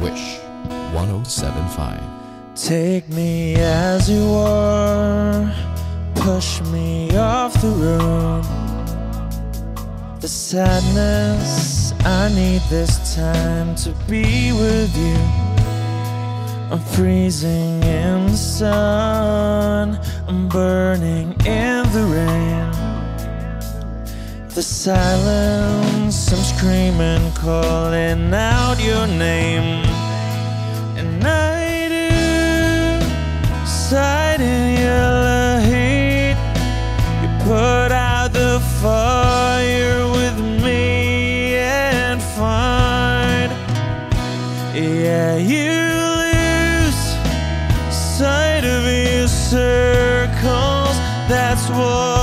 1075. Take me as you are, push me off the road. The sadness, I need this time to be with you. I'm freezing in the sun, I'm burning in the rain. The silence, I'm screaming, calling out your name. And I do side in yellow heat. You put out the fire with me and find. Yeah, you lose sight of your circles. That's what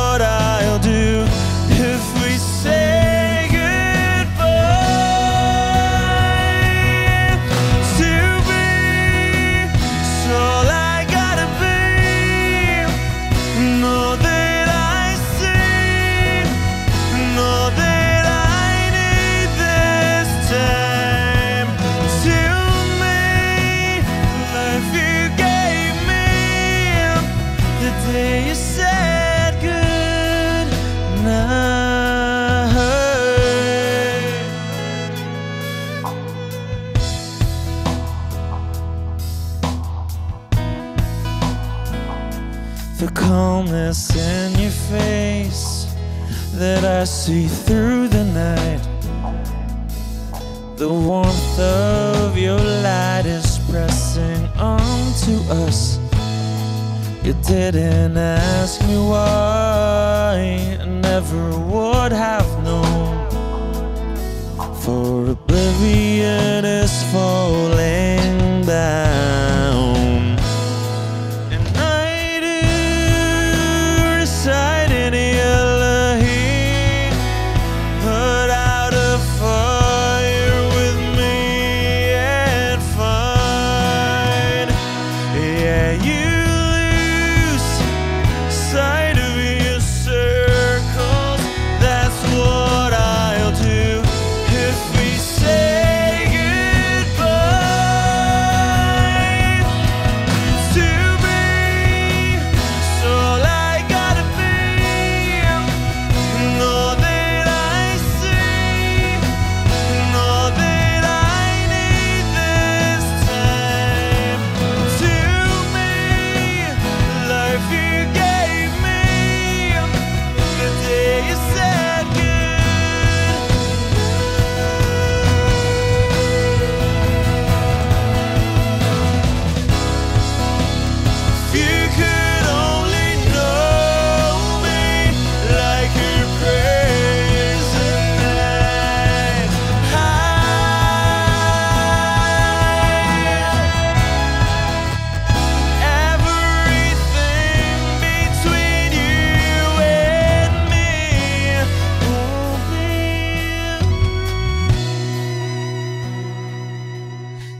The calmness in your face that I see through the night. The warmth of your light is pressing onto us. You didn't ask me why, I never would have known. For oblivion is falling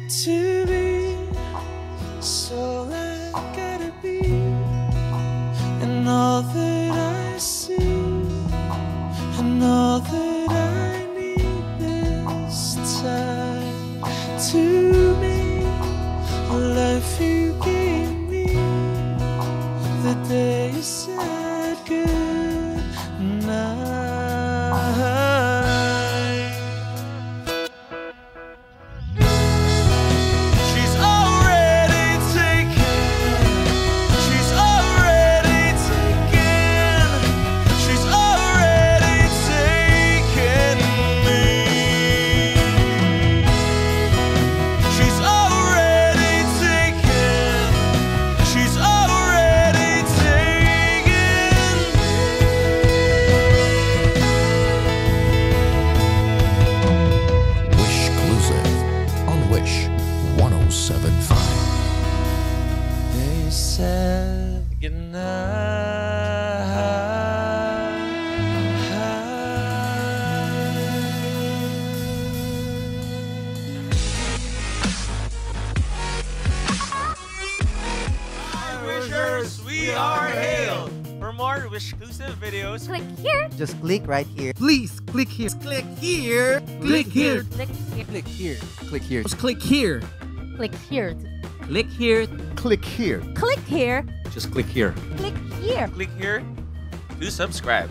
to wishers, we are hailed! For more Wish-exclusive videos, click here. Just click right here. Please, click here. Click here. Click here. Click here. Click here. Click here. Just click here. Click here. Click here. Click here. Click here. Just click here. Click here. Click here to subscribe.